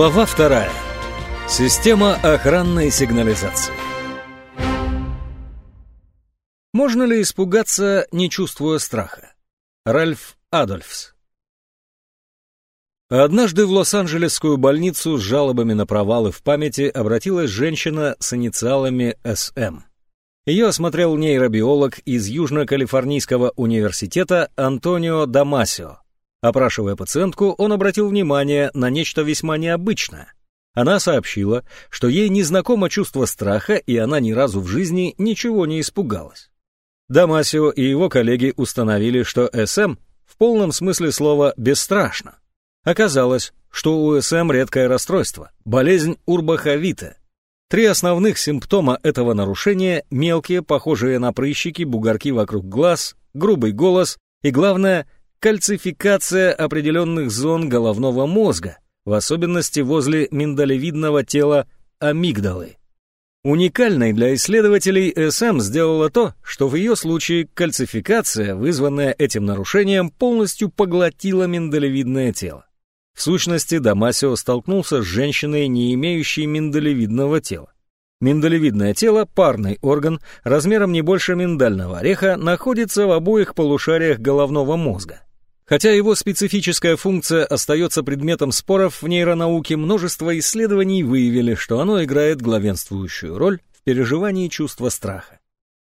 Глава вторая. Система охранной сигнализации. Можно ли испугаться, не чувствуя страха? Ральф Адольфс. Однажды в Лос-Анджелесскую больницу с жалобами на провалы в памяти обратилась женщина с инициалами СМ. Ее осмотрел нейробиолог из Южно-Калифорнийского университета Антонио Дамасио. Опрашивая пациентку, он обратил внимание на нечто весьма необычное. Она сообщила, что ей не знакомо чувство страха, и она ни разу в жизни ничего не испугалась. Дамасио и его коллеги установили, что СМ в полном смысле слова бесстрашно. Оказалось, что у СМ редкое расстройство – болезнь урбаховита. Три основных симптома этого нарушения – мелкие, похожие на прыщики, бугорки вокруг глаз, грубый голос и, главное – кальцификация определенных зон головного мозга, в особенности возле миндалевидного тела амигдалы. Уникальной для исследователей СМ сделала то, что в ее случае кальцификация, вызванная этим нарушением, полностью поглотила миндалевидное тело. В сущности, Дамасио столкнулся с женщиной, не имеющей миндалевидного тела. Миндалевидное тело, парный орган, размером не больше миндального ореха, находится в обоих полушариях головного мозга. Хотя его специфическая функция остается предметом споров в нейронауке, множество исследований выявили, что оно играет главенствующую роль в переживании чувства страха.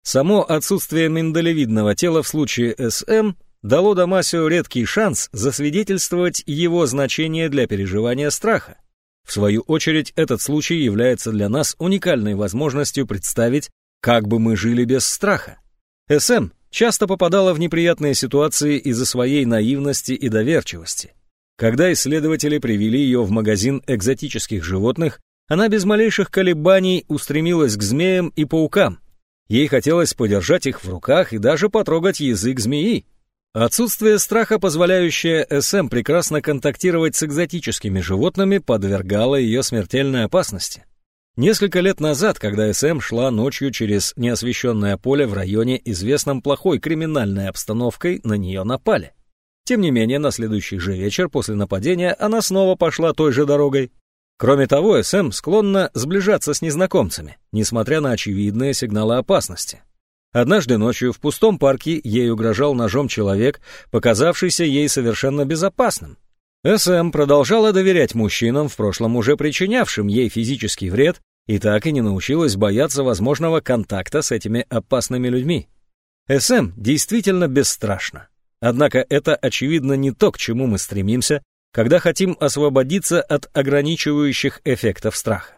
Само отсутствие миндалевидного тела в случае СМ дало Дамасио редкий шанс засвидетельствовать его значение для переживания страха. В свою очередь, этот случай является для нас уникальной возможностью представить, как бы мы жили без страха. СМ часто попадала в неприятные ситуации из-за своей наивности и доверчивости. Когда исследователи привели ее в магазин экзотических животных, она без малейших колебаний устремилась к змеям и паукам. Ей хотелось подержать их в руках и даже потрогать язык змеи. Отсутствие страха, позволяющее СМ прекрасно контактировать с экзотическими животными, подвергало ее смертельной опасности. Несколько лет назад, когда СМ шла ночью через неосвещенное поле в районе, известном плохой криминальной обстановкой, на нее напали. Тем не менее, на следующий же вечер после нападения она снова пошла той же дорогой. Кроме того, СМ склонна сближаться с незнакомцами, несмотря на очевидные сигналы опасности. Однажды ночью в пустом парке ей угрожал ножом человек, показавшийся ей совершенно безопасным. СМ продолжала доверять мужчинам, в прошлом уже причинявшим ей физический вред, и так и не научилась бояться возможного контакта с этими опасными людьми. СМ действительно бесстрашна. Однако это, очевидно, не то, к чему мы стремимся, когда хотим освободиться от ограничивающих эффектов страха.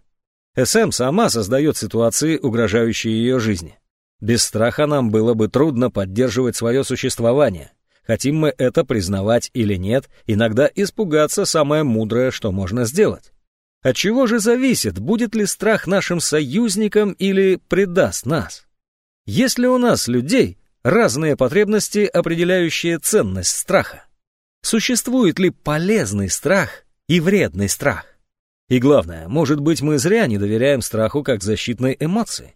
СМ сама создает ситуации, угрожающие ее жизни. Без страха нам было бы трудно поддерживать свое существование. Хотим мы это признавать или нет, иногда испугаться самое мудрое, что можно сделать. От чего же зависит, будет ли страх нашим союзником или предаст нас? Есть ли у нас, людей, разные потребности, определяющие ценность страха? Существует ли полезный страх и вредный страх? И главное, может быть, мы зря не доверяем страху как защитной эмоции?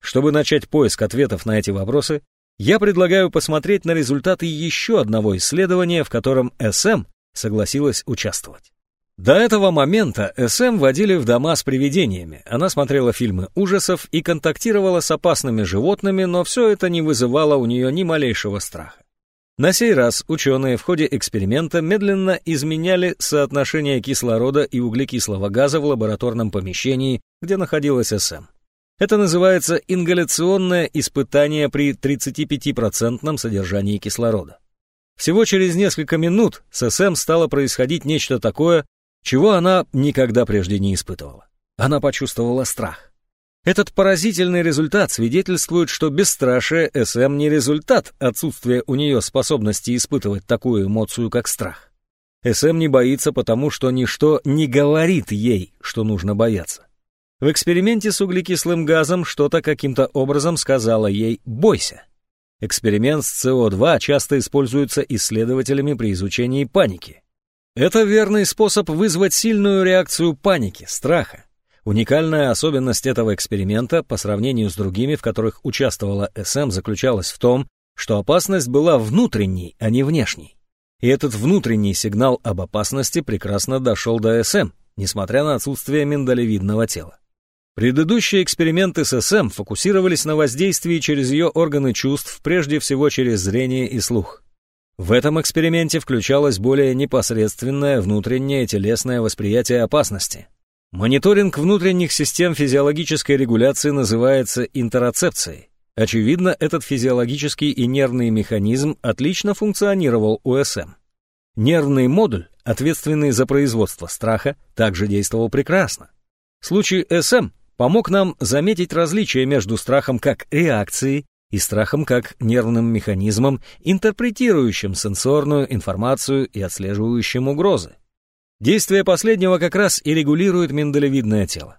Чтобы начать поиск ответов на эти вопросы, я предлагаю посмотреть на результаты еще одного исследования, в котором СМ согласилась участвовать. До этого момента СМ водили в дома с привидениями. Она смотрела фильмы ужасов и контактировала с опасными животными, но все это не вызывало у нее ни малейшего страха. На сей раз ученые в ходе эксперимента медленно изменяли соотношение кислорода и углекислого газа в лабораторном помещении, где находилась СМ. Это называется ингаляционное испытание при 35% содержании кислорода. Всего через несколько минут с СМ стало происходить нечто такое, чего она никогда прежде не испытывала. Она почувствовала страх. Этот поразительный результат свидетельствует, что бесстрашие СМ не результат отсутствия у нее способности испытывать такую эмоцию, как страх. СМ не боится, потому что ничто не говорит ей, что нужно бояться. В эксперименте с углекислым газом что-то каким-то образом сказала ей «бойся». Эксперимент с СО2 часто используется исследователями при изучении паники. Это верный способ вызвать сильную реакцию паники, страха. Уникальная особенность этого эксперимента по сравнению с другими, в которых участвовала СМ, заключалась в том, что опасность была внутренней, а не внешней. И этот внутренний сигнал об опасности прекрасно дошел до СМ, несмотря на отсутствие миндалевидного тела. Предыдущие эксперименты с СМ фокусировались на воздействии через ее органы чувств, прежде всего через зрение и слух. В этом эксперименте включалось более непосредственное внутреннее телесное восприятие опасности. Мониторинг внутренних систем физиологической регуляции называется интероцепцией. Очевидно, этот физиологический и нервный механизм отлично функционировал у СМ. Нервный модуль, ответственный за производство страха, также действовал прекрасно. Случай СМ помог нам заметить различия между страхом как реакцией и страхом как нервным механизмом, интерпретирующим сенсорную информацию и отслеживающим угрозы. Действие последнего как раз и регулирует миндалевидное тело.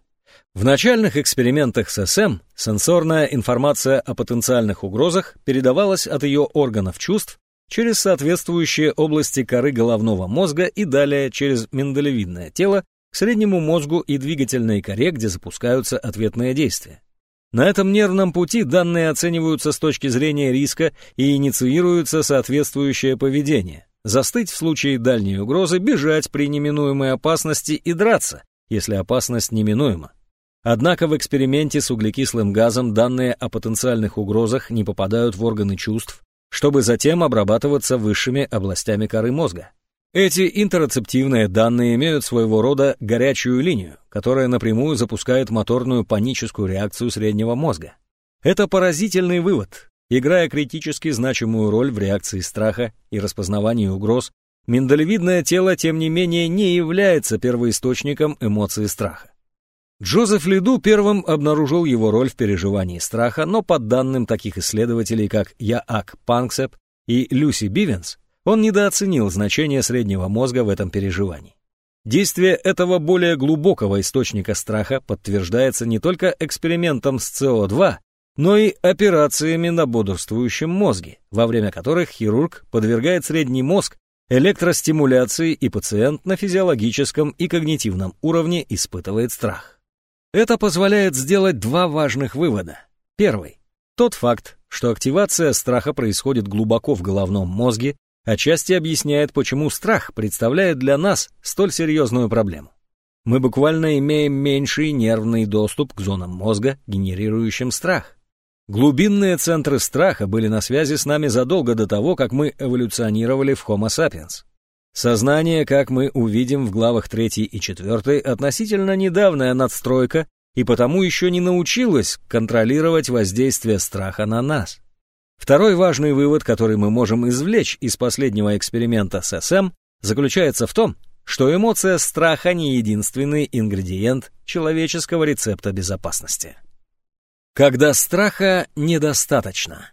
В начальных экспериментах с СМ сенсорная информация о потенциальных угрозах передавалась от ее органов чувств через соответствующие области коры головного мозга и далее через миндалевидное тело к среднему мозгу и двигательной коре, где запускаются ответные действия. На этом нервном пути данные оцениваются с точки зрения риска и инициируется соответствующее поведение. Застыть в случае дальней угрозы, бежать при неминуемой опасности и драться, если опасность неминуема. Однако в эксперименте с углекислым газом данные о потенциальных угрозах не попадают в органы чувств, чтобы затем обрабатываться высшими областями коры мозга. Эти интерцептивные данные имеют своего рода горячую линию, которая напрямую запускает моторную паническую реакцию среднего мозга. Это поразительный вывод. Играя критически значимую роль в реакции страха и распознавании угроз, миндалевидное тело, тем не менее, не является первоисточником эмоции страха. Джозеф Лиду первым обнаружил его роль в переживании страха, но по данным таких исследователей, как Яак Панксеп и Люси Бивенс, он недооценил значение среднего мозга в этом переживании. Действие этого более глубокого источника страха подтверждается не только экспериментом с СО2, но и операциями на бодрствующем мозге, во время которых хирург подвергает средний мозг электростимуляции и пациент на физиологическом и когнитивном уровне испытывает страх. Это позволяет сделать два важных вывода. Первый. Тот факт, что активация страха происходит глубоко в головном мозге, отчасти объясняет, почему страх представляет для нас столь серьезную проблему. Мы буквально имеем меньший нервный доступ к зонам мозга, генерирующим страх. Глубинные центры страха были на связи с нами задолго до того, как мы эволюционировали в Homo sapiens. Сознание, как мы увидим в главах 3 и 4, относительно недавняя надстройка и потому еще не научилась контролировать воздействие страха на нас. Второй важный вывод, который мы можем извлечь из последнего эксперимента с СМ, заключается в том, что эмоция страха не единственный ингредиент человеческого рецепта безопасности. Когда страха недостаточно.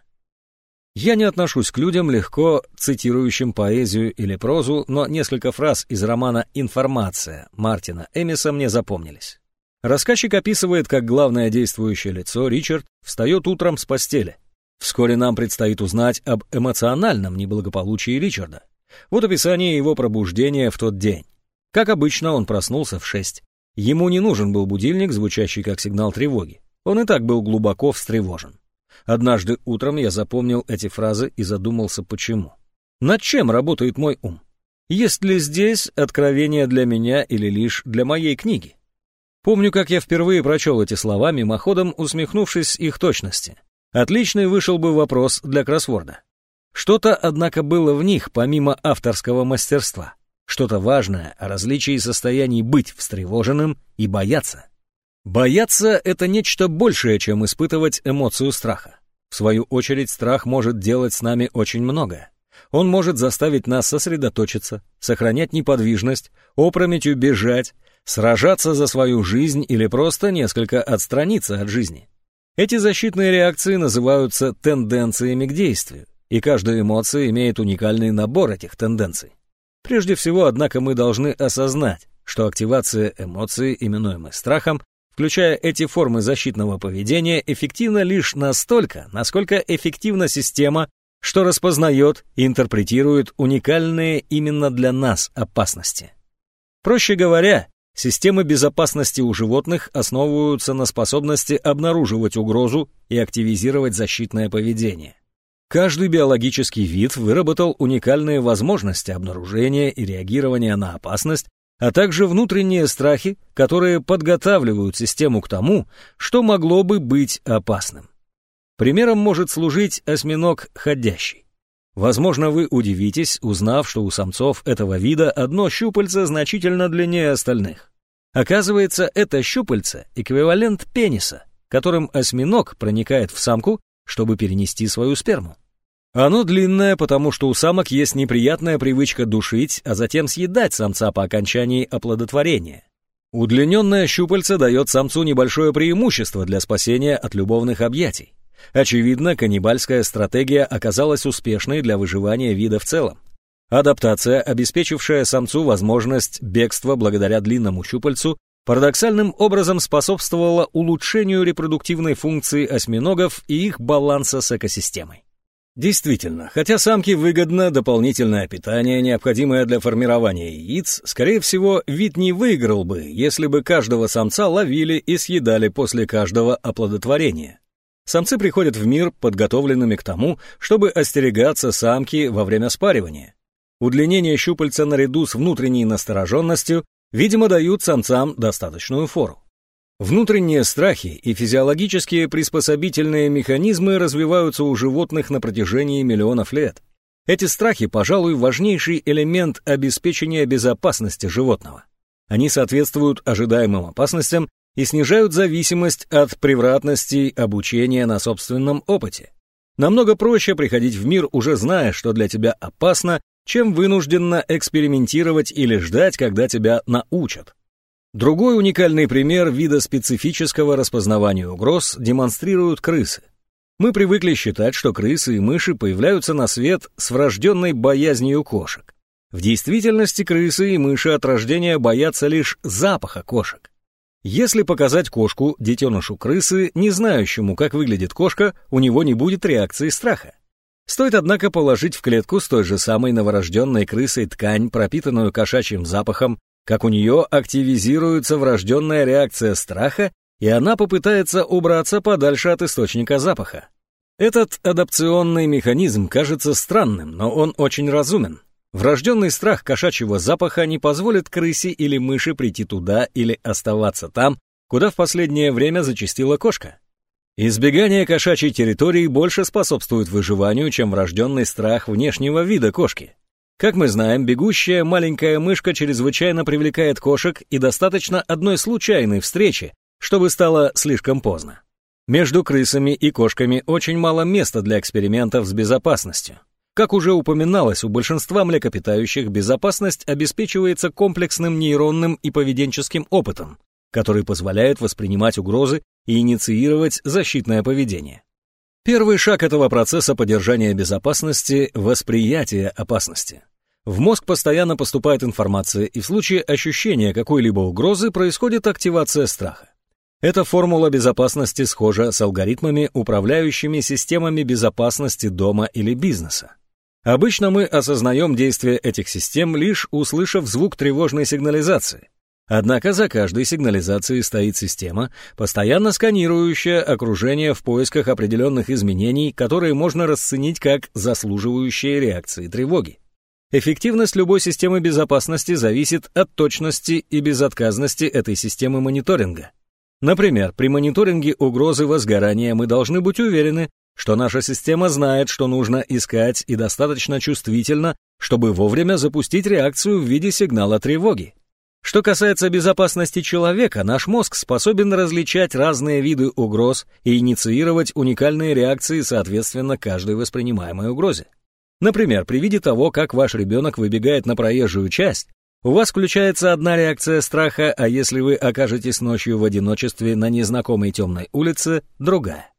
Я не отношусь к людям, легко цитирующим поэзию или прозу, но несколько фраз из романа «Информация» Мартина Эмиса мне запомнились. Рассказчик описывает, как главное действующее лицо, Ричард, встает утром с постели, Вскоре нам предстоит узнать об эмоциональном неблагополучии Ричарда. Вот описание его пробуждения в тот день. Как обычно, он проснулся в шесть. Ему не нужен был будильник, звучащий как сигнал тревоги. Он и так был глубоко встревожен. Однажды утром я запомнил эти фразы и задумался, почему. Над чем работает мой ум? Есть ли здесь откровение для меня или лишь для моей книги? Помню, как я впервые прочел эти слова, мимоходом усмехнувшись их точности. Отличный вышел бы вопрос для кроссворда. Что-то, однако, было в них, помимо авторского мастерства. Что-то важное о различии состояний быть встревоженным и бояться. Бояться — это нечто большее, чем испытывать эмоцию страха. В свою очередь, страх может делать с нами очень многое. Он может заставить нас сосредоточиться, сохранять неподвижность, опрометью бежать, сражаться за свою жизнь или просто несколько отстраниться от жизни. Эти защитные реакции называются тенденциями к действию, и каждая эмоция имеет уникальный набор этих тенденций. Прежде всего, однако, мы должны осознать, что активация эмоций, именуемой страхом, включая эти формы защитного поведения, эффективна лишь настолько, насколько эффективна система, что распознает и интерпретирует уникальные именно для нас опасности. Проще говоря, Системы безопасности у животных основываются на способности обнаруживать угрозу и активизировать защитное поведение. Каждый биологический вид выработал уникальные возможности обнаружения и реагирования на опасность а также внутренние страхи, которые подготавливают систему к тому, что могло бы быть опасным. Примером может служить осьминог ходящий. Возможно, вы удивитесь, узнав, что у самцов этого вида одно щупальце значительно длиннее остальных. Оказывается, это щупальце – эквивалент пениса, которым осьминог проникает в самку, чтобы перенести свою сперму. Оно длинное, потому что у самок есть неприятная привычка душить, а затем съедать самца по окончании оплодотворения. Удлиненное щупальце дает самцу небольшое преимущество для спасения от любовных объятий. Очевидно, каннибальская стратегия оказалась успешной для выживания вида в целом. Адаптация, обеспечившая самцу возможность бегства благодаря длинному щупальцу, парадоксальным образом способствовала улучшению репродуктивной функции осьминогов и их баланса с экосистемой. Действительно, хотя самке выгодно дополнительное питание, необходимое для формирования яиц, скорее всего, вид не выиграл бы, если бы каждого самца ловили и съедали после каждого оплодотворения. Самцы приходят в мир подготовленными к тому, чтобы остерегаться самки во время спаривания. Удлинение щупальца наряду с внутренней настороженностью, видимо, дают самцам достаточную фору. Внутренние страхи и физиологические приспособительные механизмы развиваются у животных на протяжении миллионов лет. Эти страхи, пожалуй, важнейший элемент обеспечения безопасности животного. Они соответствуют ожидаемым опасностям и снижают зависимость от превратностей обучения на собственном опыте. Намного проще приходить в мир, уже зная, что для тебя опасно, чем вынужденно экспериментировать или ждать, когда тебя научат. Другой уникальный пример вида специфического распознавания угроз демонстрируют крысы. Мы привыкли считать, что крысы и мыши появляются на свет с врожденной боязнью кошек. В действительности крысы и мыши от рождения боятся лишь запаха кошек. Если показать кошку детенышу крысы, не знающему, как выглядит кошка, у него не будет реакции страха. Стоит, однако, положить в клетку с той же самой новорожденной крысой ткань, пропитанную кошачьим запахом, как у нее активизируется врожденная реакция страха, и она попытается убраться подальше от источника запаха. Этот адапционный механизм кажется странным, но он очень разумен. Врожденный страх кошачьего запаха не позволит крысе или мыши прийти туда или оставаться там, куда в последнее время зачастила кошка. Избегание кошачьей территории больше способствует выживанию, чем врожденный страх внешнего вида кошки. Как мы знаем, бегущая маленькая мышка чрезвычайно привлекает кошек и достаточно одной случайной встречи, чтобы стало слишком поздно. Между крысами и кошками очень мало места для экспериментов с безопасностью. Как уже упоминалось, у большинства млекопитающих безопасность обеспечивается комплексным нейронным и поведенческим опытом, который позволяет воспринимать угрозы и инициировать защитное поведение. Первый шаг этого процесса поддержания безопасности – восприятие опасности. В мозг постоянно поступает информация, и в случае ощущения какой-либо угрозы происходит активация страха. Эта формула безопасности схожа с алгоритмами, управляющими системами безопасности дома или бизнеса. Обычно мы осознаем действие этих систем, лишь услышав звук тревожной сигнализации. Однако за каждой сигнализацией стоит система, постоянно сканирующая окружение в поисках определенных изменений, которые можно расценить как заслуживающие реакции тревоги. Эффективность любой системы безопасности зависит от точности и безотказности этой системы мониторинга. Например, при мониторинге угрозы возгорания мы должны быть уверены, что наша система знает, что нужно искать и достаточно чувствительна, чтобы вовремя запустить реакцию в виде сигнала тревоги. Что касается безопасности человека, наш мозг способен различать разные виды угроз и инициировать уникальные реакции соответственно каждой воспринимаемой угрозе. Например, при виде того, как ваш ребенок выбегает на проезжую часть, у вас включается одна реакция страха, а если вы окажетесь ночью в одиночестве на незнакомой темной улице, другая.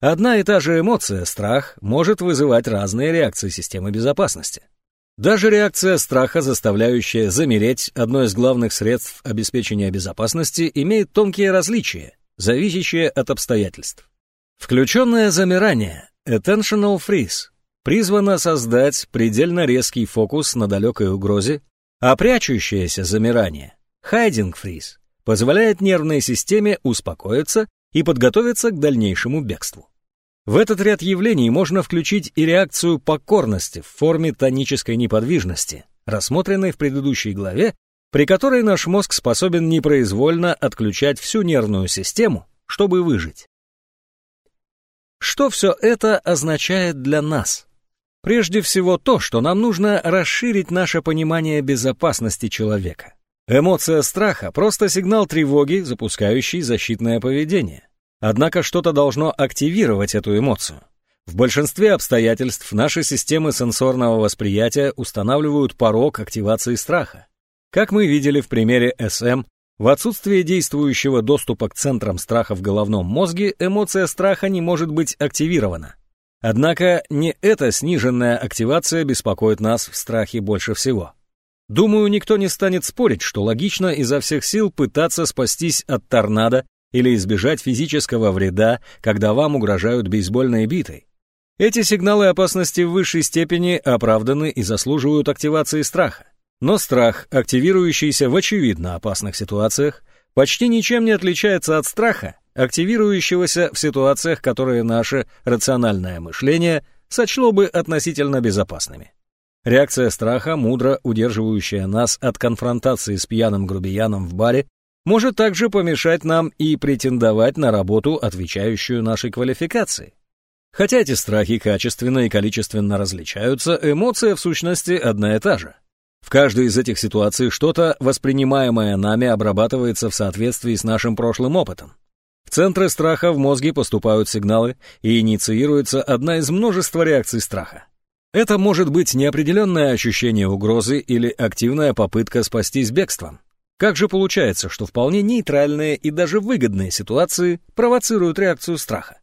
Одна и та же эмоция, страх, может вызывать разные реакции системы безопасности. Даже реакция страха, заставляющая замереть, одно из главных средств обеспечения безопасности, имеет тонкие различия, зависящие от обстоятельств. Включенное замирание, attentional freeze, призвана создать предельно резкий фокус на далекой угрозе, а прячущееся замирание, hiding freeze, позволяет нервной системе успокоиться и подготовиться к дальнейшему бегству. В этот ряд явлений можно включить и реакцию покорности в форме тонической неподвижности, рассмотренной в предыдущей главе при которой наш мозг способен непроизвольно отключать всю нервную систему, чтобы выжить. Что все это означает для нас? Прежде всего то, что нам нужно расширить наше понимание безопасности человека. Эмоция страха – просто сигнал тревоги, запускающий защитное поведение. Однако что-то должно активировать эту эмоцию. В большинстве обстоятельств наши системы сенсорного восприятия устанавливают порог активации страха. Как мы видели в примере СМ, в отсутствие действующего доступа к центрам страха в головном мозге эмоция страха не может быть активирована. Однако не эта сниженная активация беспокоит нас в страхе больше всего. Думаю, никто не станет спорить, что логично изо всех сил пытаться спастись от торнадо или избежать физического вреда, когда вам угрожают бейсбольной битой. Эти сигналы опасности в высшей степени оправданы и заслуживают активации страха. Но страх, активирующийся в очевидно опасных ситуациях, почти ничем не отличается от страха, активирующегося в ситуациях, которые наше рациональное мышление сочло бы относительно безопасными. Реакция страха, мудро удерживающая нас от конфронтации с пьяным грубияном в баре, может также помешать нам и претендовать на работу, отвечающую нашей квалификации. Хотя эти страхи качественно и количественно различаются, эмоция в сущности одна и та же. В каждой из этих ситуаций что-то, воспринимаемое нами, обрабатывается в соответствии с нашим прошлым опытом. В центры страха в мозге поступают сигналы, и инициируется одна из множества реакций страха. Это может быть неопределенное ощущение угрозы или активная попытка спастись бегством. Как же получается, что вполне нейтральные и даже выгодные ситуации провоцируют реакцию страха?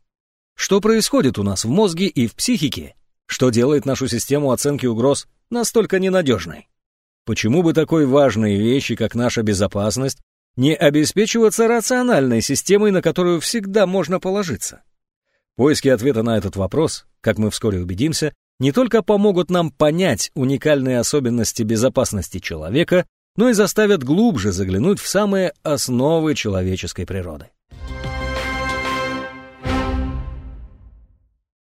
Что происходит у нас в мозге и в психике? Что делает нашу систему оценки угроз настолько ненадежной? Почему бы такой важной вещи, как наша безопасность, не обеспечиваться рациональной системой, на которую всегда можно положиться? Поиски ответа на этот вопрос, как мы вскоре убедимся, не только помогут нам понять уникальные особенности безопасности человека, но и заставят глубже заглянуть в самые основы человеческой природы.